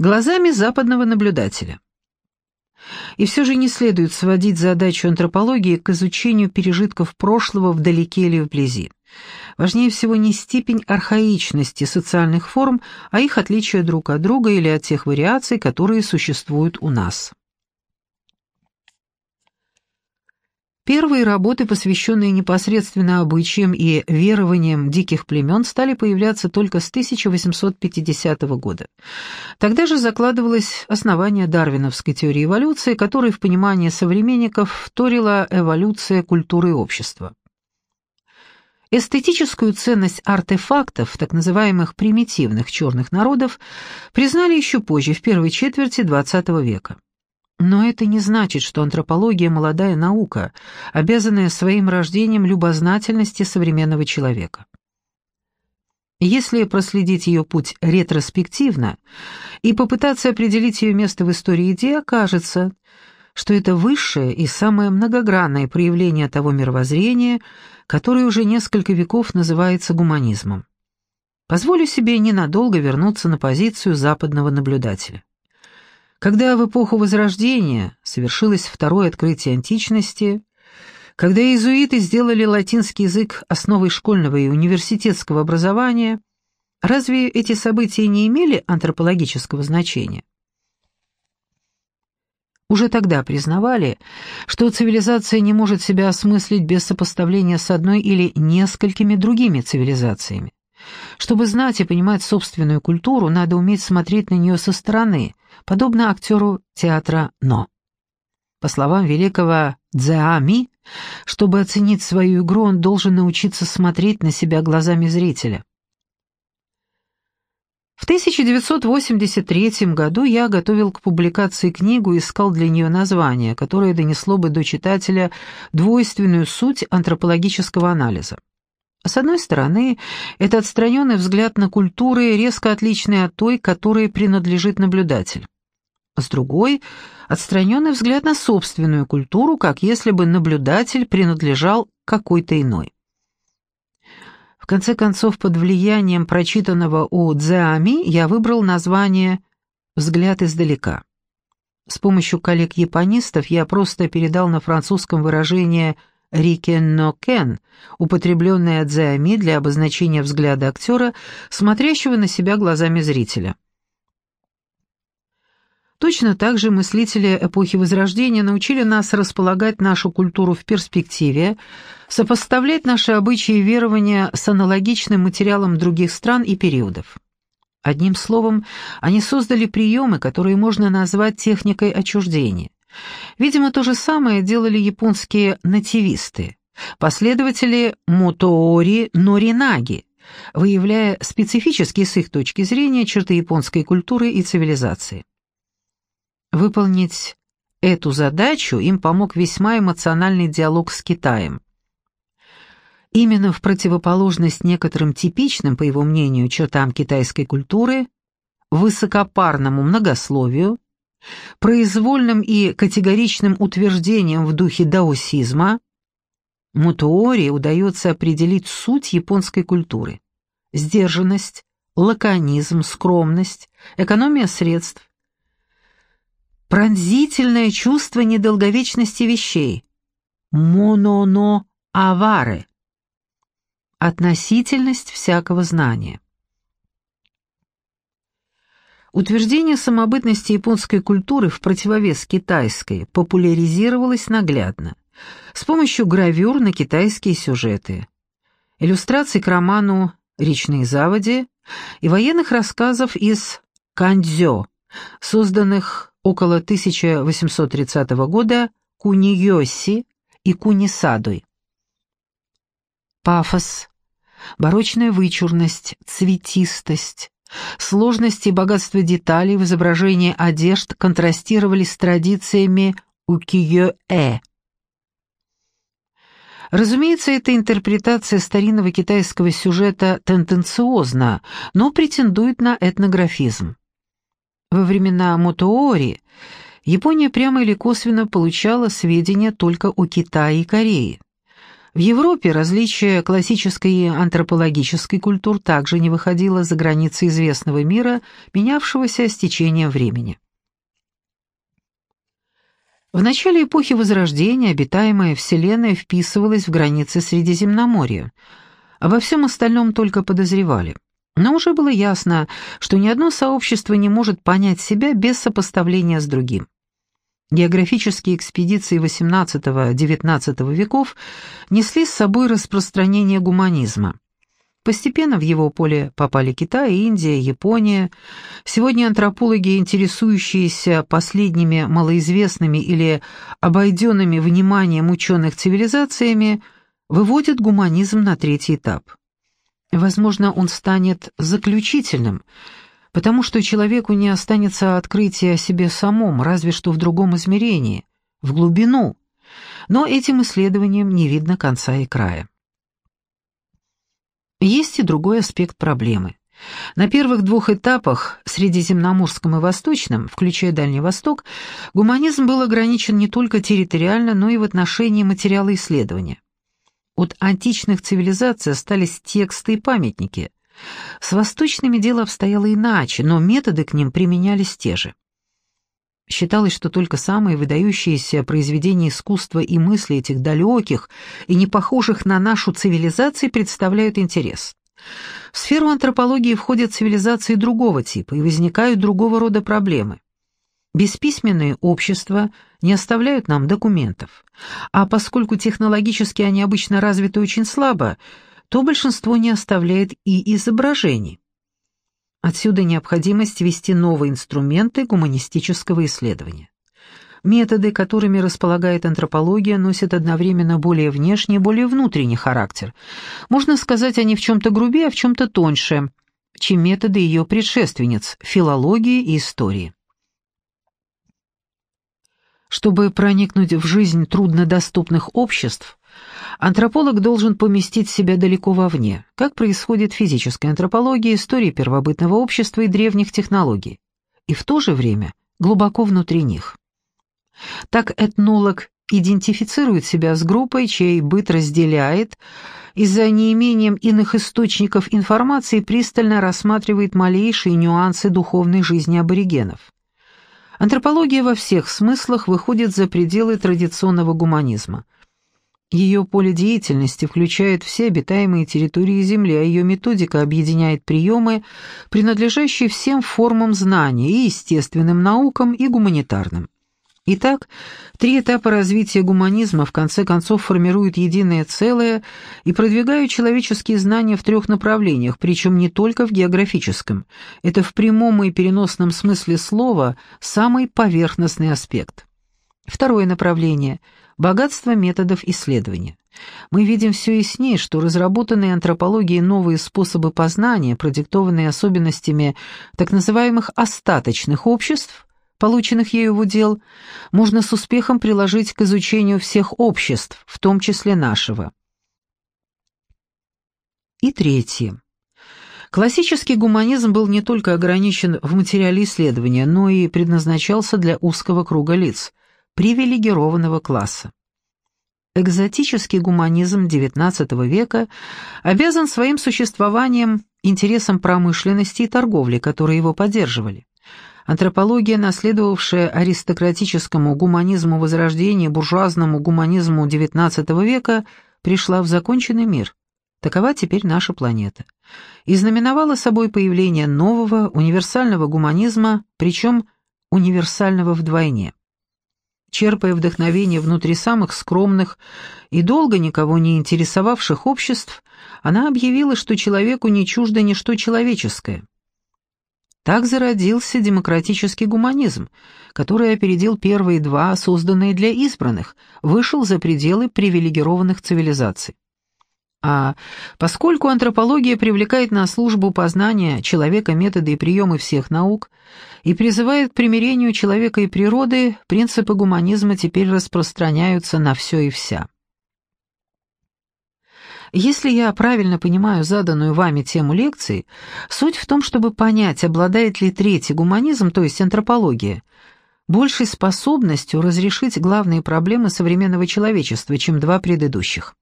Глазами западного наблюдателя. И все же не следует сводить задачу антропологии к изучению пережитков прошлого вдалеке или вблизи. Важнее всего не степень архаичности социальных форм, а их отличие друг от друга или от тех вариаций, которые существуют у нас. Первые работы, посвященные непосредственно обычаям и верованиям диких племен, стали появляться только с 1850 года. Тогда же закладывалось основание дарвиновской теории эволюции, которой в понимании современников вторила эволюция культуры и общества. Эстетическую ценность артефактов, так называемых примитивных черных народов, признали еще позже, в первой четверти XX века. Но это не значит, что антропология – молодая наука, обязанная своим рождением любознательности современного человека. Если проследить ее путь ретроспективно и попытаться определить ее место в истории идеи, окажется, что это высшее и самое многогранное проявление того мировоззрения, которое уже несколько веков называется гуманизмом. Позволю себе ненадолго вернуться на позицию западного наблюдателя. Когда в эпоху Возрождения совершилось второе открытие античности, когда иезуиты сделали латинский язык основой школьного и университетского образования, разве эти события не имели антропологического значения? Уже тогда признавали, что цивилизация не может себя осмыслить без сопоставления с одной или несколькими другими цивилизациями. Чтобы знать и понимать собственную культуру, надо уметь смотреть на нее со стороны, подобно актеру театра «Но». По словам великого Дзеами, чтобы оценить свою игру, он должен научиться смотреть на себя глазами зрителя. В 1983 году я готовил к публикации книгу и искал для нее название, которое донесло бы до читателя двойственную суть антропологического анализа. С одной стороны, это отстраненный взгляд на культуры, резко отличный от той, которой принадлежит наблюдатель. С другой – отстраненный взгляд на собственную культуру, как если бы наблюдатель принадлежал какой-то иной. В конце концов, под влиянием прочитанного у Дзеами я выбрал название «Взгляд издалека». С помощью коллег-японистов я просто передал на французском выражение «взгляд рикеннокен, употребленное дзеами для обозначения взгляда актера, смотрящего на себя глазами зрителя. Точно так же мыслители эпохи Возрождения научили нас располагать нашу культуру в перспективе, сопоставлять наши обычаи и верования с аналогичным материалом других стран и периодов. Одним словом, они создали приемы, которые можно назвать техникой отчуждения. Видимо, то же самое делали японские нативисты, последователи Мотоори Норинаги, выявляя специфические с их точки зрения черты японской культуры и цивилизации. Выполнить эту задачу им помог весьма эмоциональный диалог с Китаем. Именно в противоположность некоторым типичным, по его мнению, чертам китайской культуры, высокопарному многословию, произвольным и категоричным утверждением в духе даосизма, Мутуори удается определить суть японской культуры. Сдержанность, лаконизм, скромность, экономия средств. Пронзительное чувство недолговечности вещей. Мононо аваре. Относительность всякого знания. Утверждение самобытности японской культуры в противовес китайской популяризировалось наглядно с помощью гравюр на китайские сюжеты, иллюстраций к роману «Речные заводи» и военных рассказов из кандзё, созданных около 1830 года Куньёси и Кунисадой. Пафос, барочная вычурность, цветистость, Сложность и богатство деталей в изображении одежд контрастировали с традициями укиё-э. Разумеется, эта интерпретация старинного китайского сюжета тенденциозна, но претендует на этнографизм. Во времена Мотоори Япония прямо или косвенно получала сведения только о Китае и Корее. В Европе различие классической и антропологической культур также не выходило за границы известного мира, менявшегося с течением времени. В начале эпохи Возрождения обитаемая Вселенная вписывалась в границы Средиземноморья. Обо всем остальном только подозревали. Но уже было ясно, что ни одно сообщество не может понять себя без сопоставления с другим. Географические экспедиции XVIII-XIX веков несли с собой распространение гуманизма. Постепенно в его поле попали Китай, Индия, Япония. Сегодня антропологи, интересующиеся последними малоизвестными или обойденными вниманием ученых цивилизациями, выводят гуманизм на третий этап. Возможно, он станет заключительным – потому что человеку не останется открытия о себе самом, разве что в другом измерении, в глубину. Но этим исследованиям не видно конца и края. Есть и другой аспект проблемы. На первых двух этапах, средиземноморском и восточном, включая Дальний Восток, гуманизм был ограничен не только территориально, но и в отношении материала исследования. От античных цивилизаций остались тексты и памятники, с восточными дело обстояло иначе, но методы к ним применялись те же. Считалось, что только самые выдающиеся произведения искусства и мысли этих далеких и не похожих на нашу цивилизации представляют интерес. В сферу антропологии входят цивилизации другого типа и возникают другого рода проблемы. Бесписьменные общества не оставляют нам документов, а поскольку технологически они обычно развиты очень слабо, то большинство не оставляет и изображений. Отсюда необходимость ввести новые инструменты гуманистического исследования. Методы, которыми располагает антропология, носят одновременно более внешний и более внутренний характер. Можно сказать, они в чем-то грубее, а в чем-то тоньше, чем методы ее предшественниц – филологии и истории. Чтобы проникнуть в жизнь труднодоступных обществ, Антрополог должен поместить себя далеко вовне, как происходит в физической антропологии, истории первобытного общества и древних технологий, и в то же время глубоко внутри них. Так этнолог идентифицирует себя с группой, чей быт разделяет, и за неимением иных источников информации пристально рассматривает малейшие нюансы духовной жизни аборигенов. Антропология во всех смыслах выходит за пределы традиционного гуманизма – ее поле деятельности включает все обитаемые территории Земли, а ее методика объединяет приемы, принадлежащие всем формам знания, и естественным наукам, и гуманитарным. Итак, три этапа развития гуманизма в конце концов формируют единое целое и продвигают человеческие знания в трех направлениях, причем не только в географическом. Это в прямом и переносном смысле слова самый поверхностный аспект. Второе направление – Богатство методов исследования. Мы видим все яснее, что разработанные антропологией новые способы познания, продиктованные особенностями так называемых остаточных обществ, полученных ею в удел, можно с успехом приложить к изучению всех обществ, в том числе нашего. И третье. Классический гуманизм был не только ограничен в материале исследования, но и предназначался для узкого круга лиц – привилегированного класса. Экзотический гуманизм XIX века обязан своим существованием интересам промышленности и торговли, которые его поддерживали. Антропология, наследовавшая аристократическому гуманизму Возрождения, буржуазному гуманизму XIX века, пришла в законченный мир. Такова теперь наша планета. И знаменовала собой появление нового универсального гуманизма, причем универсального вдвойне. Черпая вдохновение внутри самых скромных и долго никого не интересовавших обществ, она объявила, что человеку не чуждо ничто человеческое. Так зародился демократический гуманизм, который опередил первые два, созданные для избранных, вышел за пределы привилегированных цивилизаций. А поскольку антропология привлекает на службу познания человека методы и приемы всех наук и призывает к примирению человека и природы, принципы гуманизма теперь распространяются на все и вся. Если я правильно понимаю заданную вами тему лекции, суть в том, чтобы понять, обладает ли третий гуманизм, то есть антропология, большей способностью разрешить главные проблемы современного человечества, чем два предыдущих.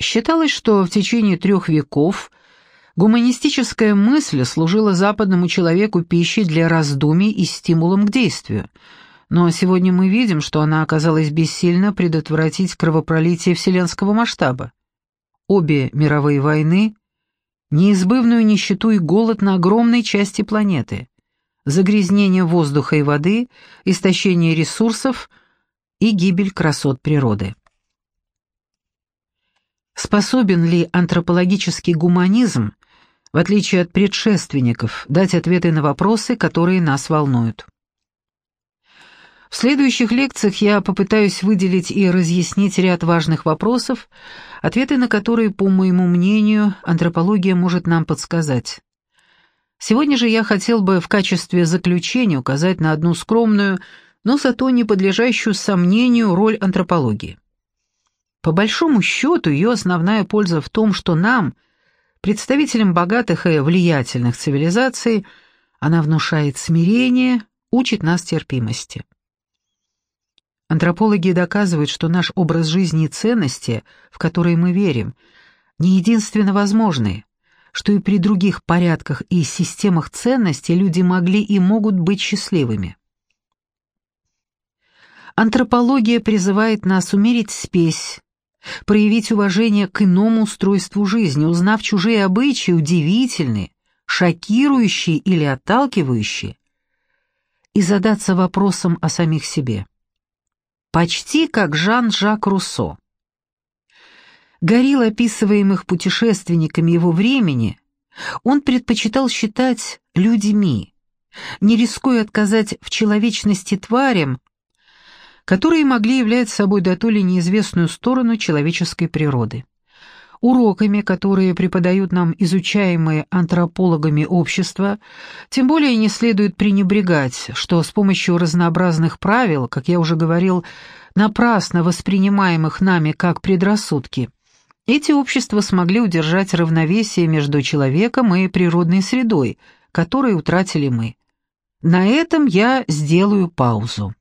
Считалось, что в течение трех веков гуманистическая мысль служила западному человеку пищей для раздумий и стимулом к действию, но сегодня мы видим, что она оказалась бессильна предотвратить кровопролитие вселенского масштаба. Обе мировые войны, неизбывную нищету и голод на огромной части планеты, загрязнение воздуха и воды, истощение ресурсов и гибель красот природы. Способен ли антропологический гуманизм, в отличие от предшественников, дать ответы на вопросы, которые нас волнуют? В следующих лекциях я попытаюсь выделить и разъяснить ряд важных вопросов, ответы на которые, по моему мнению, антропология может нам подсказать. Сегодня же я хотел бы в качестве заключения указать на одну скромную, но зато не подлежащую сомнению роль антропологии. По большому счету, ее основная польза в том, что нам, представителям богатых и влиятельных цивилизаций, она внушает смирение, учит нас терпимости. Антропологи доказывают, что наш образ жизни и ценности, в которые мы верим, не единственно возможны, что и при других порядках и системах ценностей люди могли и могут быть счастливыми. Антропология призывает нас умерить спесь, проявить уважение к иному устройству жизни, узнав чужие обычаи, удивительные, шокирующие или отталкивающие, и задаться вопросом о самих себе. Почти как Жан-Жак Руссо. Горилл, описываемых путешественниками его времени, он предпочитал считать людьми, не рискуя отказать в человечности тварям, которые могли являть собой до то ли неизвестную сторону человеческой природы. Уроками, которые преподают нам изучаемые антропологами общества, тем более не следует пренебрегать, что с помощью разнообразных правил, как я уже говорил, напрасно воспринимаемых нами как предрассудки, эти общества смогли удержать равновесие между человеком и природной средой, которую утратили мы. На этом я сделаю паузу.